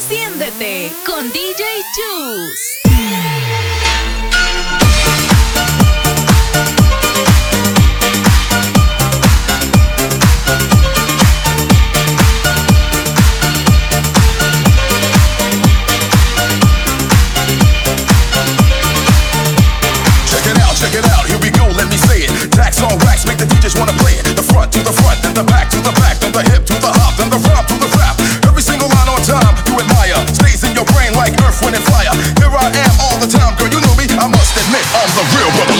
Enciéndete con DJ Juice. a real brother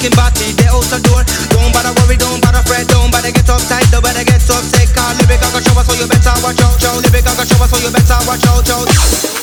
looking batty, they out the door. Don't bother worry, don't bother fret, don't bother get uptight, don't bother get upset. Cause lyric, I can show us, so you better watch out, yo. Lyric, I can show us, so you better watch out, yo.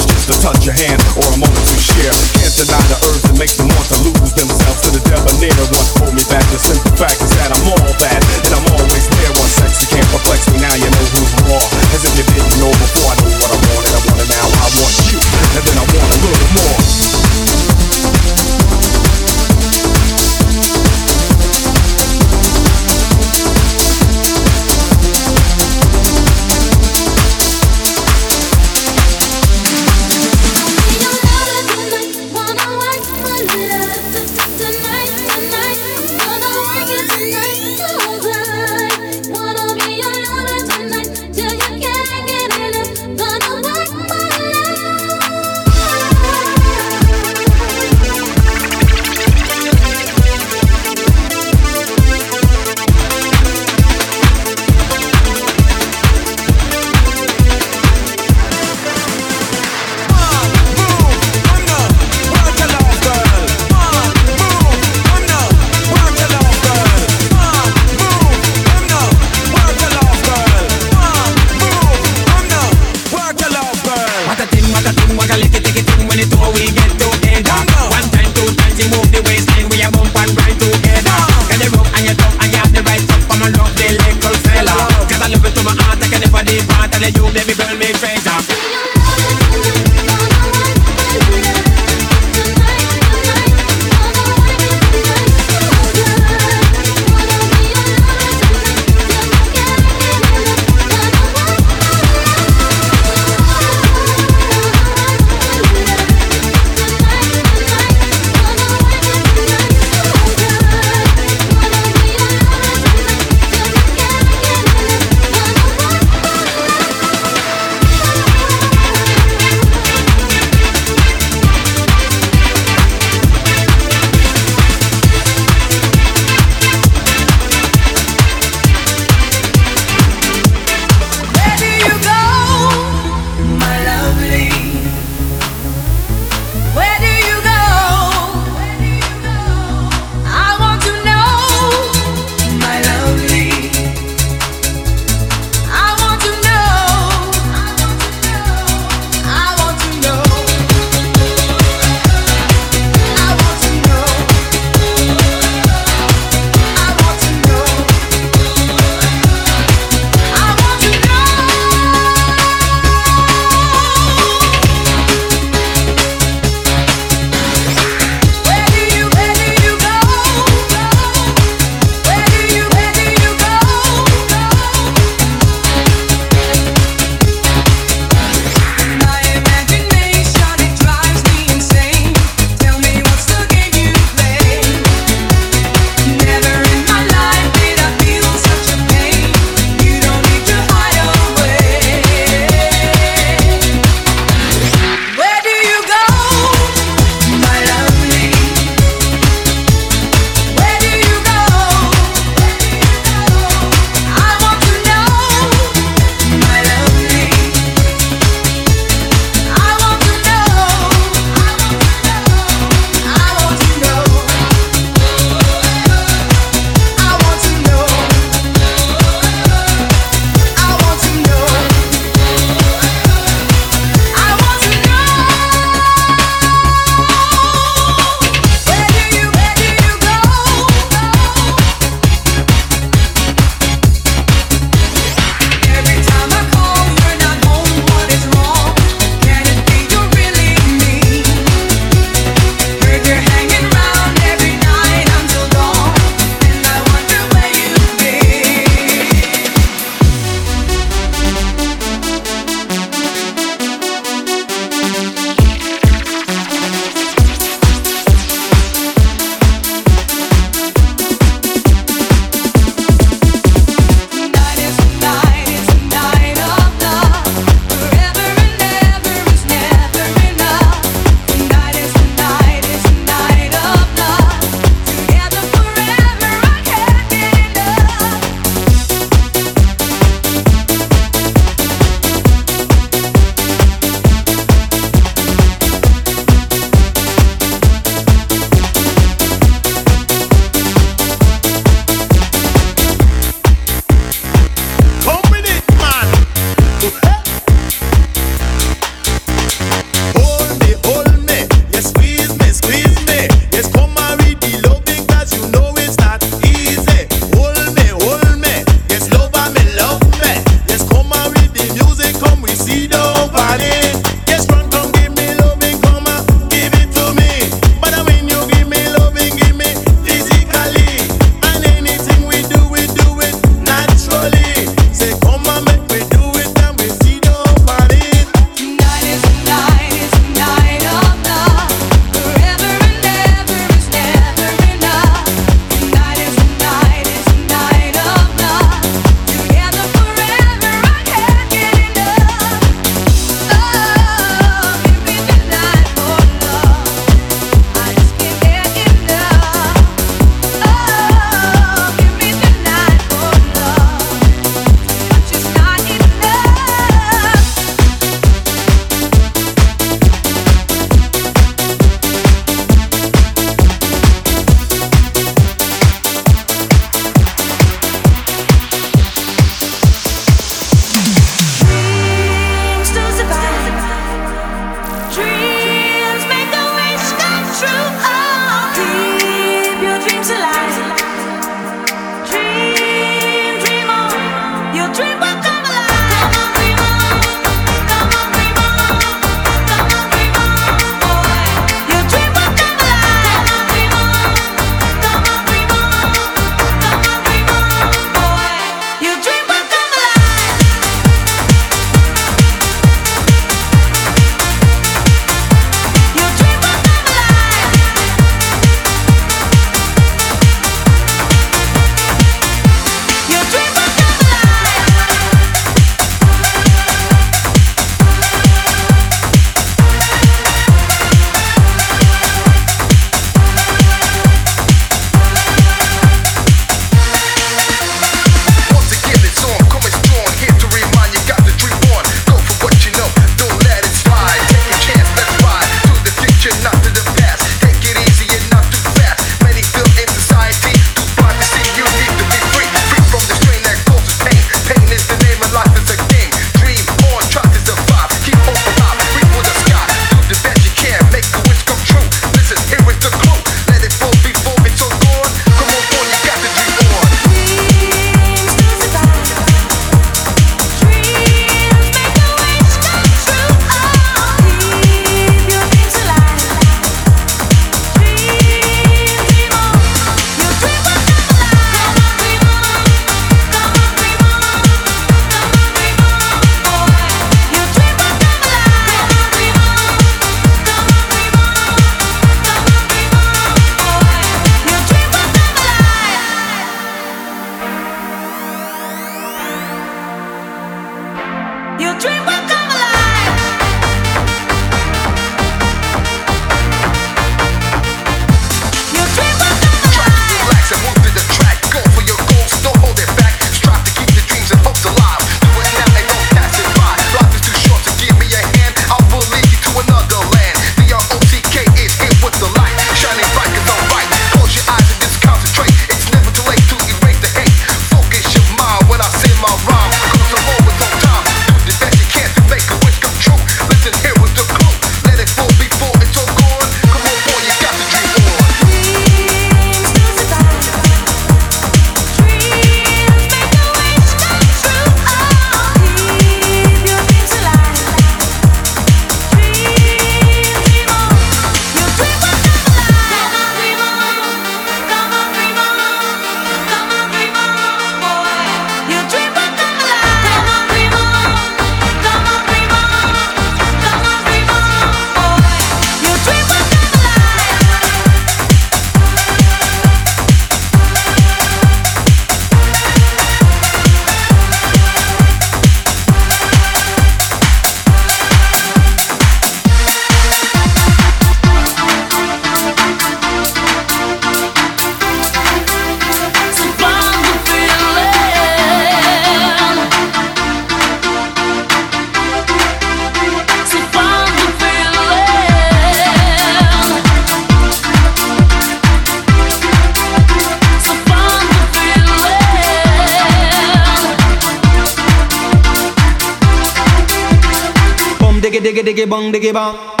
ডেকে ডেকে ডেকে বং ডেকে বাং।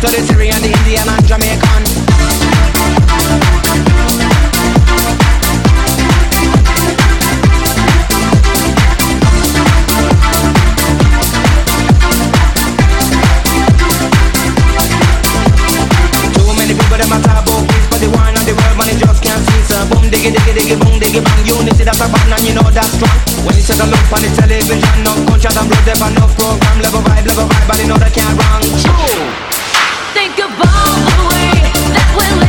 to the Syrian, the Indian and Jamaican. Too many people them a talk about peace, but the one and the world man just can't boom diggy diggy diggy boom diggy bang, unity that's a and you know that's strong. When you on the television, no culture and blood, they no program, level vibe, level vibe, but you know they can't run True think of all the way that we're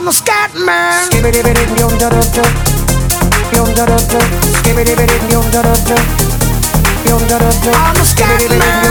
I'm a scat man. I'm a scat man.